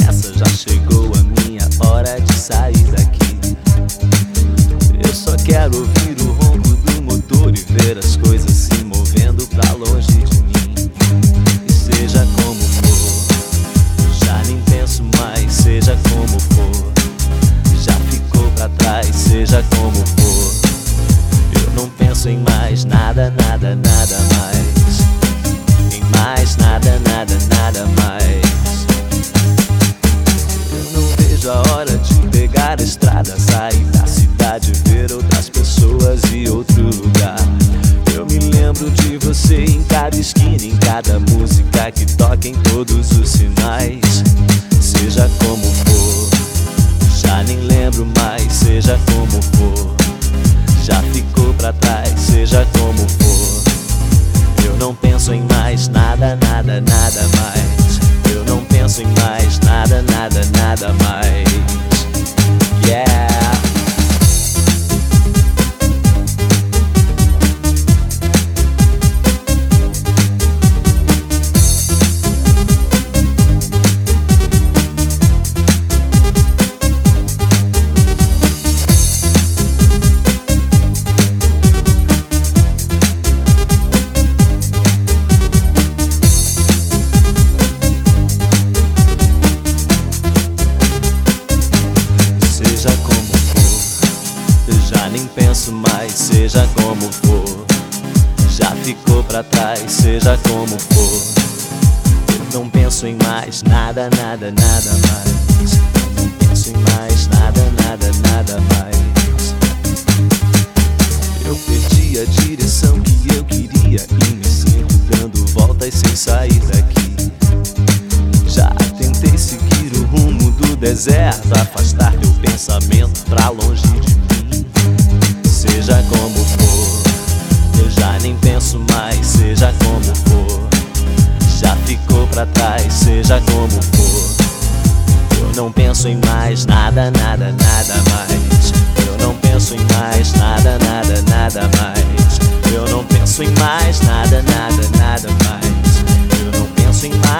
já chegou a minha hora de sair daqui. Eu só quero ouvir o ronco do motor e ver as coisas se movendo pra longe de mim. E seja como for, já nem penso mais, seja como for. Já ficou pra trás, seja como for. Eu não penso em mais nada, nada, nada mais. A estrada, sair da cidade, ver outras pessoas e outro lugar. Eu me lembro de você em cada esquina, em cada música que toca em todos os sinais. Seja como for, já nem lembro mais, seja como for. Já ficou pra trás, seja como for. Ficou pra trás, seja como for. Eu não penso em mais nada, nada, nada mais. Não penso em mais nada, nada, nada mais. Eu perdi a direção que eu queria e me sinto dando voltas sem sair daqui. Já tentei seguir o rumo do deserto, afastar teu pensamento pra longe de mim. Nem penso mais, seja como for. Já ficou pra trás, seja como for. Eu não penso em mais nada, nada, nada mais. Eu não penso em mais nada, nada, nada mais. Eu não penso em mais nada, nada, nada mais. Eu não penso em mais.